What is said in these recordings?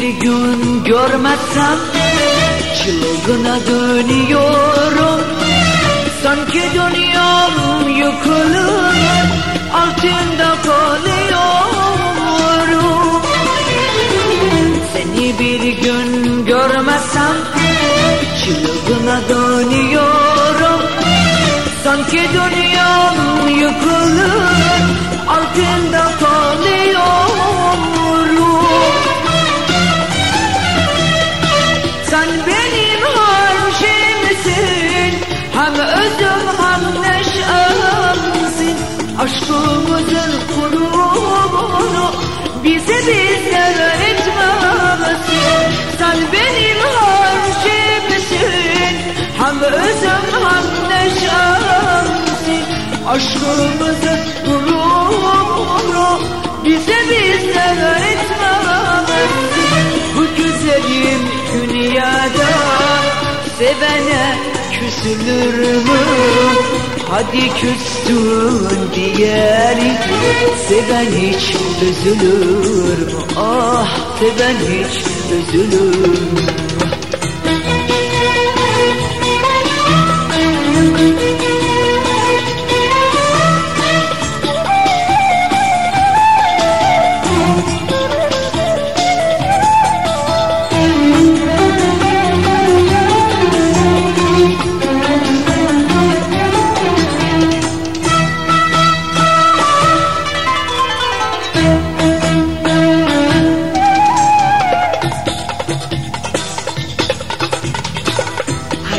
Bir gün görmezsem Çılgına dönüyorum. Sanki dünyam yıkılır Altında kalıyorum. Seni bir gün görmezsem Çılgına dönüyorum. Sanki dünyam yıkılır benim her şeyimsin Hem özüm hem neşemsin. Aşkımızın kurumunu Bize bizler etmemesin Sen benim her şeyimsin Hem özüm hem neşemsin. Aşkımızın Sevene küsülür mü? Hadi küstün diyelim Seven hiç üzülür mü? Ah seven hiç üzülür mü?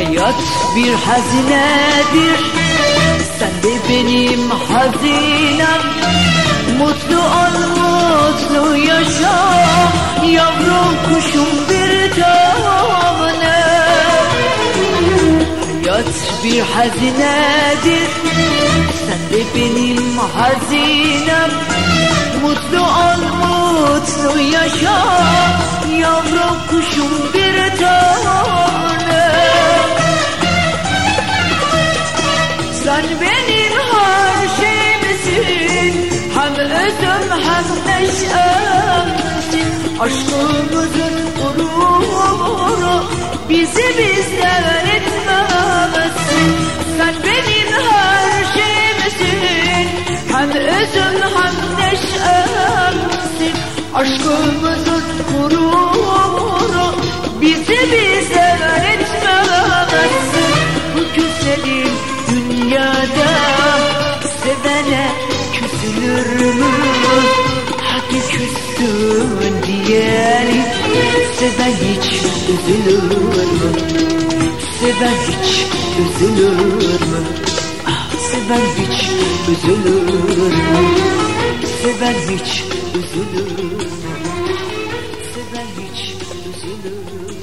Hayat bir hazinedir. Sen de benim hazinem. Mutlu ol mutlu yaşa. Yavrum kuşum bir tane. Hayat bir hazinedir. Sen de benim hazinem. Mutlu ol mutlu yaşa. Yavrum kuşum hem neşemsin Aşkımızın gururu Bizi bizden etmemesin Sen benim her şeyimsin Hem özüm hem neşemsin Aşkımızın gururu Bizi bizden etmemesin Bu güzelim dünyada Sevene küsülür mü? Seven hiç üzülür mü? Seven hiç üzülür mü? Seven hiç üzülür mü? Seven hiç üzülür mü? Seven hiç üzülür mü?